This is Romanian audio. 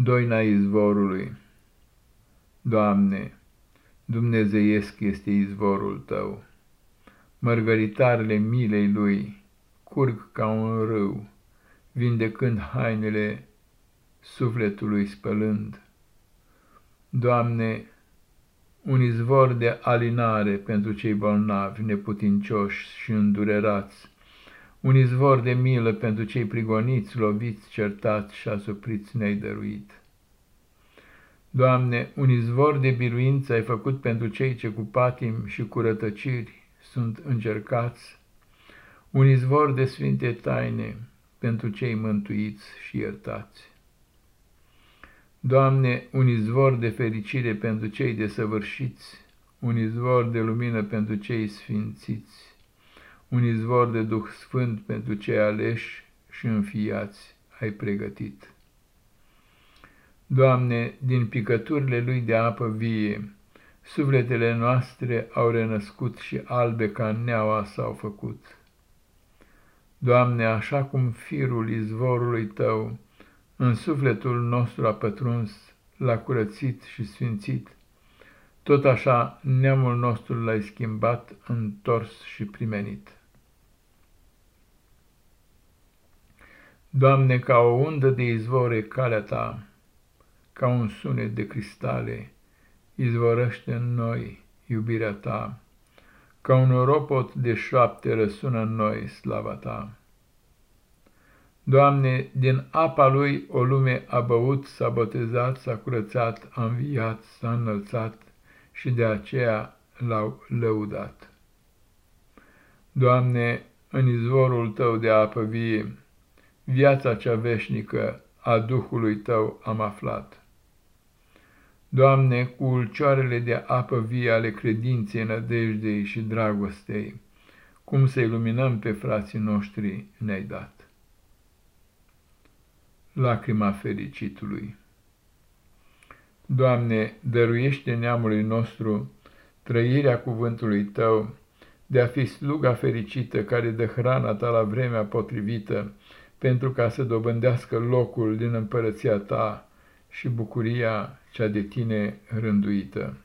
doina izvorului. Doamne, dumnezeiesc este izvorul Tău, mărgăritarele milei Lui curg ca un râu, vindecând hainele sufletului spălând. Doamne, un izvor de alinare pentru cei bolnavi, neputincioși și îndurerați, un izvor de milă pentru cei prigoniți, loviți, certați și asupriți ne-ai dăruit. Doamne, un izvor de biruință ai făcut pentru cei ce cu patim și cu rătăciri sunt încercați, un izvor de sfinte taine pentru cei mântuiți și iertați. Doamne, un izvor de fericire pentru cei desăvârșiți, un izvor de lumină pentru cei sfințiți, un izvor de Duh Sfânt pentru cei aleși și înfiați ai pregătit. Doamne, din picăturile lui de apă vie, sufletele noastre au renăscut și albe ca neaua s-au făcut. Doamne, așa cum firul izvorului Tău în sufletul nostru a pătruns, l-a curățit și sfințit, tot așa neamul nostru l-ai schimbat, întors și primenit. Doamne, ca o undă de izvore calea Ta, ca un sunet de cristale, izvorăște în noi iubirea Ta, ca un ropot de șoapte răsună în noi slava Ta. Doamne, din apa Lui o lume a băut, s-a botezat, s-a curățat, a înviat, s-a înălțat și de aceea l-au lăudat. Doamne, în izvorul Tău de apă vie, viața cea veșnică a Duhului Tău am aflat. Doamne, cu ulcioarele de apă vie ale credinței, nădejdei și dragostei, cum să iluminăm pe frații noștri ne-ai dat. Lacrima fericitului Doamne, dăruiește neamului nostru trăirea cuvântului Tău, de a fi sluga fericită care dă hrana Ta la vremea potrivită, pentru ca să dobândească locul din împărăția Ta și bucuria cea de Tine rânduită.